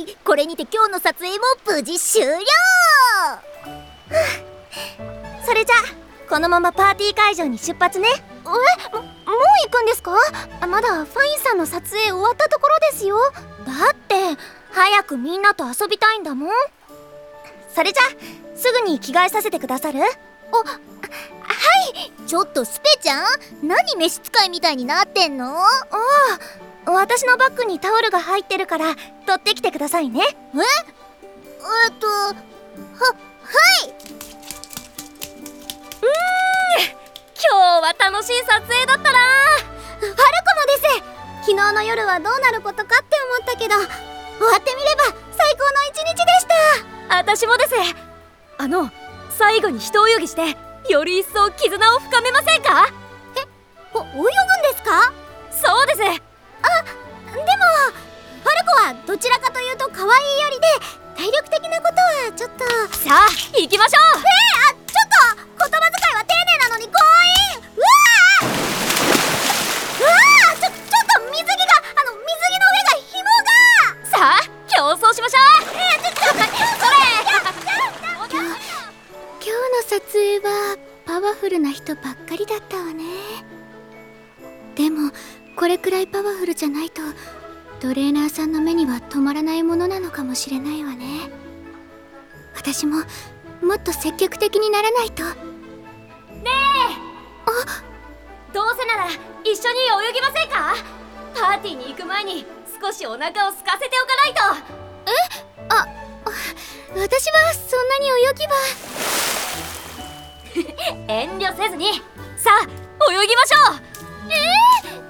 い。これにて今日の撮影も無事終了。それじゃこのままパーティー会場に出発ね。え？ももう行くんですか？あまだファインさんの撮影終わったところですよ。だって早くみんなと遊びたいんだもん。それじゃすぐに着替えさせてくださる？おはい。ちょっとスペちゃん？何召使いみたいになってんの？ああ私のバッグにタオルが入ってるから取ってきてくださいね。え？えっとははい。うん。今日は楽しい撮影だったな。ファルコもです。昨日の夜はどうなることかって思ったけど終わってみれば最高の一日でした。私もです。あの最後に一泳ぎしてより一層絆を深めませんか？えお泳ぐんですか？どちらかというと可愛いよりで体力的なことはちょっとさあ行きましょうえー、あちょっと言葉遣いは丁寧なのに強引うわーうわちょちょっと水着があの水着の上が紐がさあ競争しましょうえー、ちょちょっとそれ今日の撮影はパワフルな人ばっかりだったわねでもこれくらいパワフルじゃないとトレーナーさんの目には止まらないものなのかもしれないわね。私ももっと積極的にならないと。ねえ！あ！どうせなら一緒に泳ぎませんか？パーティーに行く前に少しお腹を空かせておかないと。え？あ！私はそんなに泳ぎは。遠慮せずに。さあ泳ぎましょう！え？ー、